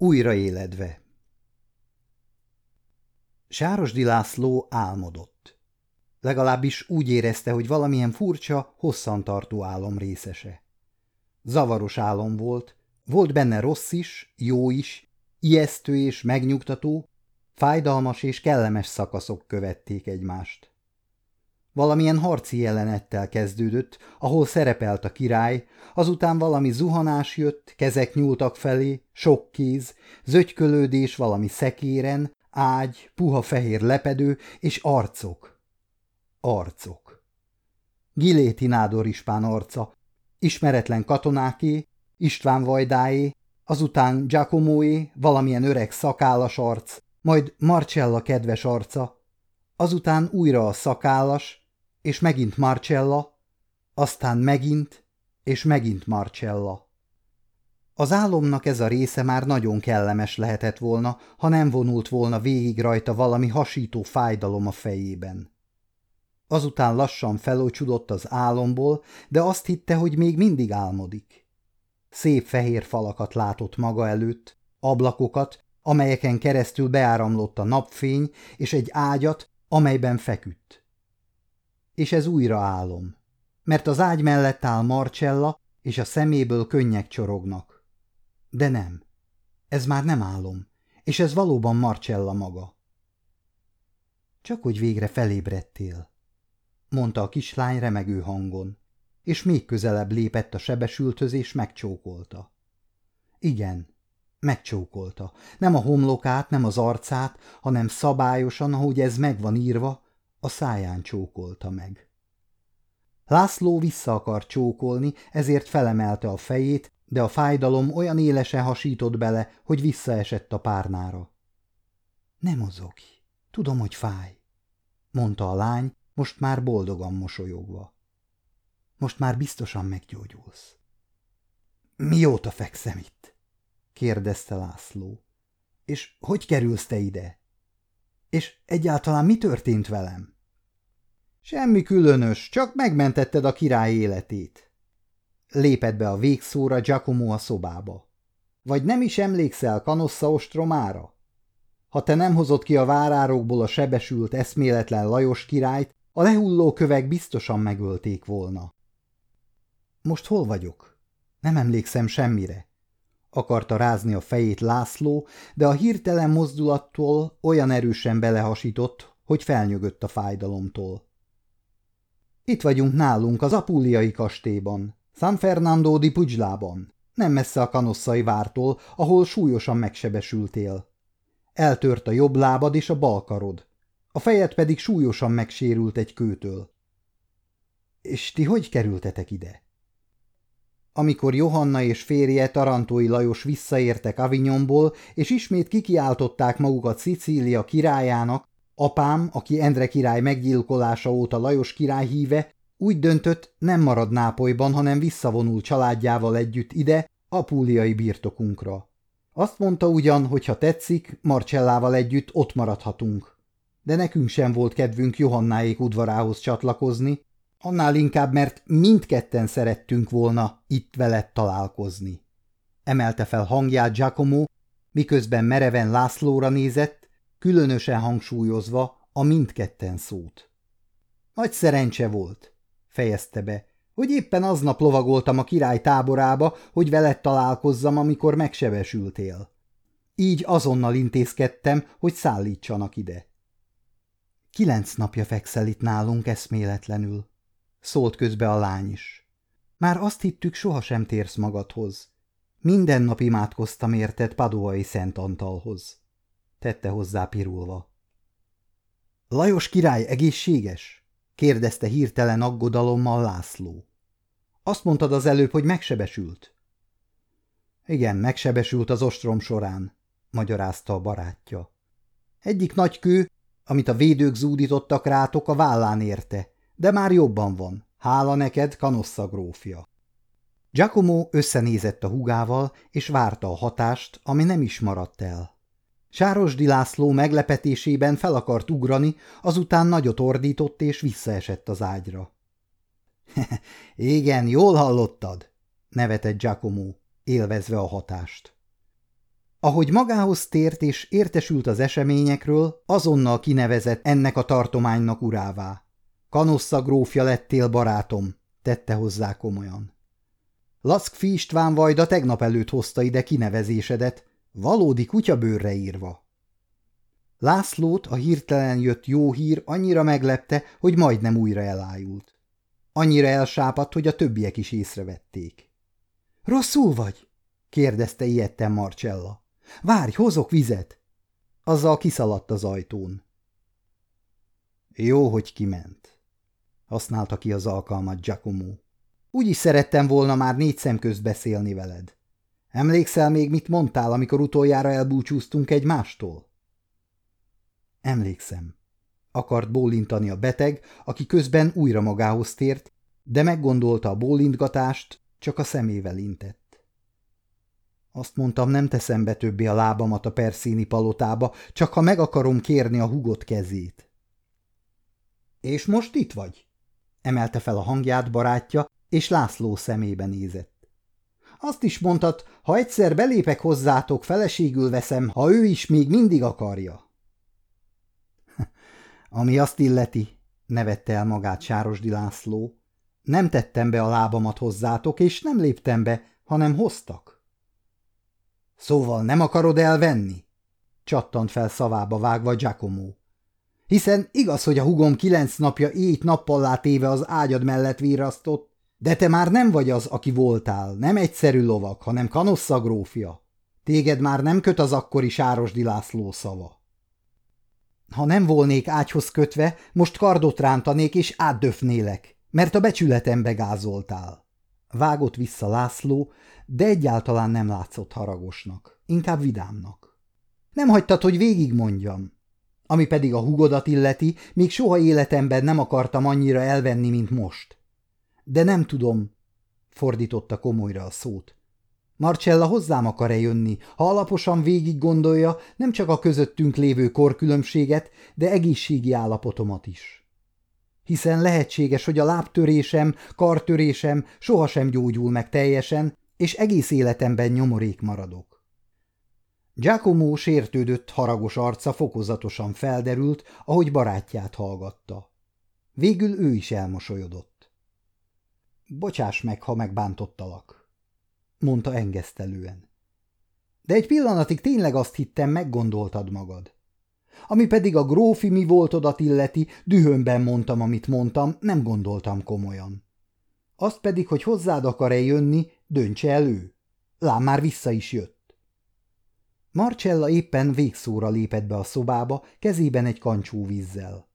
Újraéledve Sárosdi László álmodott. Legalábbis úgy érezte, hogy valamilyen furcsa, hosszantartó álom részese. Zavaros álom volt, volt benne rossz is, jó is, ijesztő és megnyugtató, fájdalmas és kellemes szakaszok követték egymást. Valamilyen harci jelenettel kezdődött, ahol szerepelt a király, azután valami zuhanás jött, kezek nyúltak felé, sok kéz, zögykölődés valami szekéren, ágy, puha fehér lepedő és arcok. Arcok. Giléti Nádor ispán arca, ismeretlen katonáké, István Vajdáé, azután Giacomoé, valamilyen öreg szakállas arc, majd Marcella kedves arca, azután újra a szakállas, és megint Marcella, aztán megint, és megint Marcella. Az álomnak ez a része már nagyon kellemes lehetett volna, ha nem vonult volna végig rajta valami hasító fájdalom a fejében. Azután lassan felocsudott az álomból, de azt hitte, hogy még mindig álmodik. Szép fehér falakat látott maga előtt, ablakokat, amelyeken keresztül beáramlott a napfény, és egy ágyat, amelyben feküdt. És ez újra álom, mert az ágy mellett áll Marcella, és a szeméből könnyek csorognak. De nem, ez már nem álom, és ez valóban Marcella maga. Csak hogy végre felébredtél, mondta a kislány remegő hangon, és még közelebb lépett a sebesülthöz, és megcsókolta. Igen, megcsókolta. Nem a homlokát, nem az arcát, hanem szabályosan, ahogy ez meg van írva, a száján csókolta meg. László vissza akar csókolni, ezért felemelte a fejét, de a fájdalom olyan élesen hasított bele, hogy visszaesett a párnára. Nem mozogj, tudom, hogy fáj, mondta a lány, most már boldogan mosolyogva. Most már biztosan meggyógyulsz. Mióta fekszem itt? Kérdezte László. És hogy kerülsz te ide? És egyáltalán mi történt velem? Semmi különös, csak megmentetted a király életét. Lépett be a végszóra Giacomo a szobába. Vagy nem is emlékszel Kanossa ostromára? Ha te nem hozott ki a várárokból a sebesült, eszméletlen Lajos királyt, a lehulló kövek biztosan megölték volna. Most hol vagyok? Nem emlékszem semmire. Akarta rázni a fejét László, de a hirtelen mozdulattól olyan erősen belehasított, hogy felnyögött a fájdalomtól. Itt vagyunk nálunk, az apúliai kastélyban, San Fernando di Pugslában, nem messze a kanosszai vártól, ahol súlyosan megsebesültél. Eltört a jobb lábad és a bal karod, a fejed pedig súlyosan megsérült egy kőtől. És ti hogy kerültetek ide? Amikor Johanna és férje Tarantói Lajos visszaértek Avignonból, és ismét kikiáltották magukat Szicília királyának, apám, aki Endre király meggyilkolása óta Lajos király híve, úgy döntött, nem marad Nápolyban, hanem visszavonul családjával együtt ide, apúliai birtokunkra. Azt mondta ugyan, hogy ha tetszik, Marcellával együtt ott maradhatunk. De nekünk sem volt kedvünk Johannáék udvarához csatlakozni, Annál inkább, mert mindketten szerettünk volna itt veled találkozni. Emelte fel hangját Giacomo, miközben mereven Lászlóra nézett, különösen hangsúlyozva a mindketten szót. Nagy szerencse volt, fejezte be, hogy éppen aznap lovagoltam a király táborába, hogy veled találkozzam, amikor megsebesültél. Így azonnal intézkedtem, hogy szállítsanak ide. Kilenc napja fekszel itt nálunk eszméletlenül, szólt közbe a lány is. Már azt hittük, sohasem térsz magadhoz. Minden nap imádkoztam érted Paduai Szent Antalhoz. Tette hozzá pirulva. Lajos király egészséges? kérdezte hirtelen aggodalommal László. Azt mondtad az előbb, hogy megsebesült. Igen, megsebesült az ostrom során, magyarázta a barátja. Egyik nagy kő, amit a védők zúdítottak rátok, a vállán érte, de már jobban van. Hála neked, Kanossa grófja. Giacomo összenézett a hugával, és várta a hatást, ami nem is maradt el. Sárosdi László meglepetésében fel akart ugrani, azután nagyot ordított, és visszaesett az ágyra. – Igen, jól hallottad – nevetett Giacomo, élvezve a hatást. Ahogy magához tért és értesült az eseményekről, azonnal kinevezett ennek a tartománynak urává. Kanossza grófja lettél, barátom, tette hozzá komolyan. Laszkfi István Vajda tegnap előtt hozta ide kinevezésedet, valódi kutyabőrre írva. Lászlót a hirtelen jött jó hír annyira meglepte, hogy majdnem újra elájult. Annyira elsápadt, hogy a többiek is észrevették. – Rosszul vagy? – kérdezte ilyetten Marcella. – Várj, hozok vizet! Azzal kiszaladt az ajtón. Jó, hogy kiment. Használta ki az alkalmat Giacomo. Úgy is szerettem volna már négy szem közt beszélni veled. Emlékszel még, mit mondtál, amikor utoljára elbúcsúztunk egymástól? Emlékszem. Akart bólintani a beteg, aki közben újra magához tért, de meggondolta a bólintgatást, csak a szemével intett. Azt mondtam, nem teszem be többé a lábamat a perszíni palotába, csak ha meg akarom kérni a hugot kezét. És most itt vagy? Emelte fel a hangját barátja, és László szemébe nézett. Azt is mondtad, ha egyszer belépek hozzátok, feleségül veszem, ha ő is még mindig akarja. Ami azt illeti, nevette el magát Sárosdi László, nem tettem be a lábamat hozzátok, és nem léptem be, hanem hoztak. Szóval nem akarod elvenni? Csattant fel szavába vágva Giacomo. Hiszen igaz, hogy a hugom kilenc napja éjt nappal téve az ágyad mellett virasztott, de te már nem vagy az, aki voltál, nem egyszerű lovak, hanem kanossza grófja. Téged már nem köt az akkori Sárosdi László szava. Ha nem volnék ágyhoz kötve, most kardot rántanék és átdöfnélek, mert a becsületembe gázoltál. Vágott vissza László, de egyáltalán nem látszott haragosnak, inkább vidámnak. Nem hagytad, hogy végigmondjam. Ami pedig a hugodat illeti, még soha életemben nem akartam annyira elvenni, mint most. De nem tudom, fordította komolyra a szót. Marcella hozzám akar-e jönni, ha alaposan végig gondolja nem csak a közöttünk lévő korkülönbséget, de egészségi állapotomat is. Hiszen lehetséges, hogy a lábtörésem, kartörésem sohasem gyógyul meg teljesen, és egész életemben nyomorék maradok. Giacomo sértődött, haragos arca fokozatosan felderült, ahogy barátját hallgatta. Végül ő is elmosolyodott. Bocsáss meg, ha megbántottalak mondta engesztelően. De egy pillanatig tényleg azt hittem, meggondoltad magad. Ami pedig a grófi mi voltodat illeti, dühömben mondtam, amit mondtam, nem gondoltam komolyan. Azt pedig, hogy hozzád akar-e jönni, döntse elő. Lám már vissza is jött. Marcella éppen végszóra lépett be a szobába, kezében egy kancsó vízzel.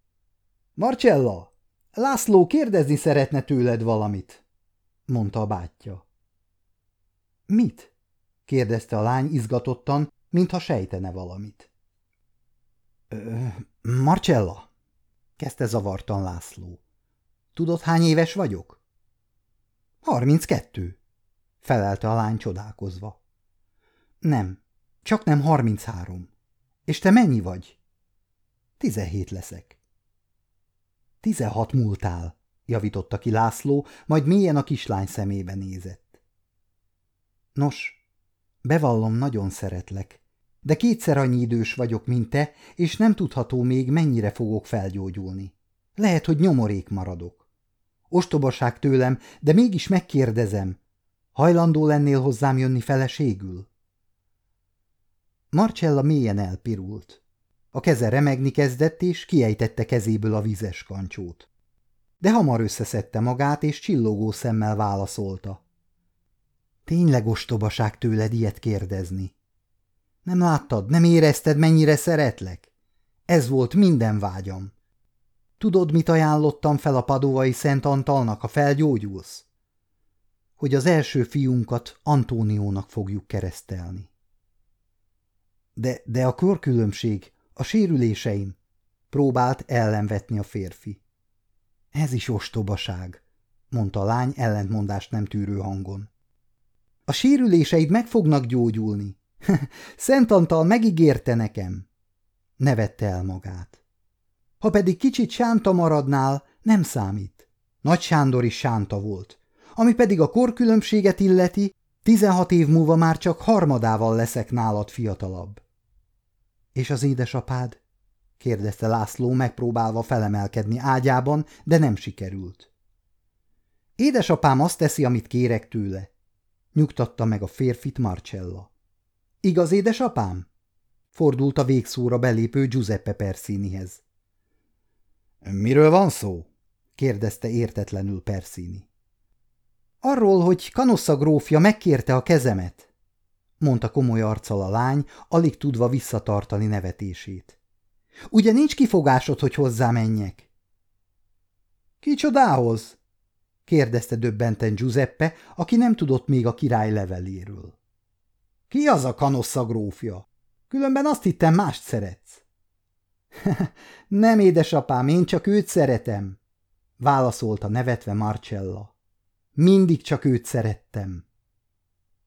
– Marcella, László kérdezni szeretne tőled valamit – mondta a bátyja. Mit? kérdezte a lány izgatottan, mintha sejtene valamit. Marcella, kezdte zavartan László. Tudod, hány éves vagyok? Harminckettő, felelte a lány csodálkozva. Nem, csak nem harminchárom. És te mennyi vagy? Tizenhét leszek. Tizenhat múltál, javította ki László, majd mélyen a kislány szemébe nézett. Nos, bevallom, nagyon szeretlek, de kétszer annyi idős vagyok, mint te, és nem tudható még, mennyire fogok felgyógyulni. Lehet, hogy nyomorék maradok. Ostobaság tőlem, de mégis megkérdezem, hajlandó lennél hozzám jönni feleségül? Marcella mélyen elpirult. A keze remegni kezdett, és kiejtette kezéből a vizes kancsót. De hamar összeszedte magát, és csillogó szemmel válaszolta. Tényleg ostobaság tőled ilyet kérdezni. Nem láttad, nem érezted, mennyire szeretlek? Ez volt minden vágyam. Tudod, mit ajánlottam fel a padovai Szent Antalnak, ha felgyógyulsz? Hogy az első fiunkat Antóniónak fogjuk keresztelni. De, de a körkülönbség, a sérüléseim, próbált ellenvetni a férfi. Ez is ostobaság, mondta a lány ellentmondást nem tűrő hangon. A sérüléseid meg fognak gyógyulni. Szent Antal megígérte nekem. Nevette el magát. Ha pedig kicsit sánta maradnál, nem számít. Nagy Sándor is sánta volt. Ami pedig a korkülönbséget illeti, Tizenhat év múlva már csak harmadával leszek nálad fiatalabb. És az édesapád? kérdezte László, megpróbálva felemelkedni ágyában, de nem sikerült. Édesapám azt teszi, amit kérek tőle, nyugtatta meg a férfit Marcella. Igaz, édesapám? Fordult a végszóra belépő Giuseppe Persinihez. Miről van szó? kérdezte értetlenül Persini. Arról, hogy Kanossa grófja megkérte a kezemet, mondta komoly arccal a lány, alig tudva visszatartani nevetését. Ugye nincs kifogásod, hogy hozzá menjek? Kicsodához? kérdezte döbbenten Giuseppe, aki nem tudott még a király leveléről. Ki az a Kanossa grófja? Különben azt hittem, mást szeretsz. nem, édesapám, én csak őt szeretem, válaszolta nevetve Marcella. Mindig csak őt szerettem.